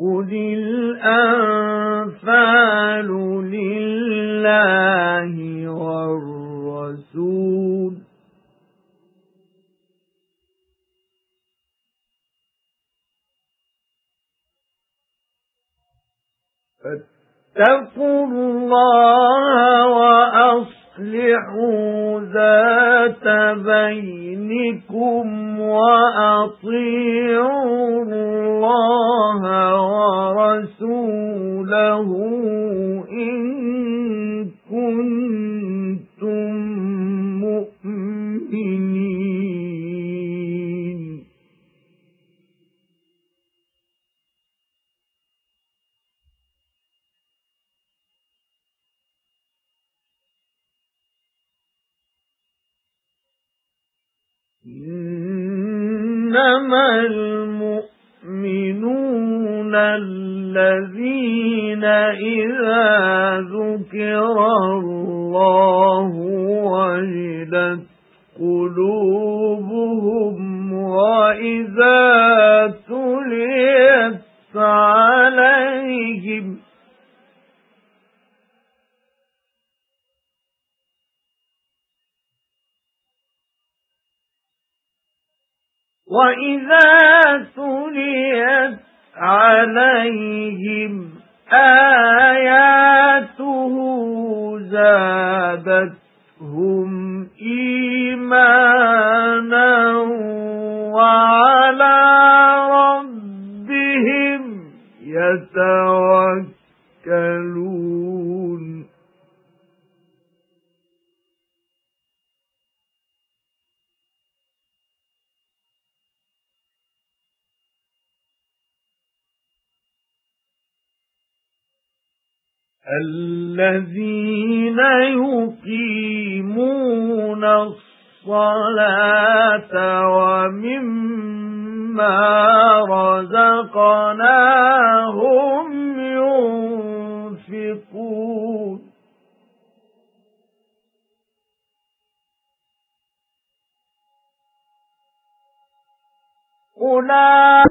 قُلِ الْأَنفَالُ لِلَّهِ وَالرَّسُولِ فَاتَّقُوا اللَّهَ وَأَصْلِحُوا ذَاتَ بَيْنِكُمْ وَأَطِيعُوا اللَّهَ إِنَّمَا الْمُؤْمِنُونَ الَّذِينَ إِذَا ذُكِرَ اللَّهُ وَجِلَتْ قُلُوبُهُمْ وَإِذَا تُلِيَتْ عَلَيْهِمْ وَإِذَا تُلِيَتْ عَلَيْهِمْ آيَاتُهُ يَتَوَكَّلُونَ. الَّذِينَ يُقِيمُونَ الصَّلَاةَ وَمِمَّا رَزَقْنَاهُمْ أُولَئِكَ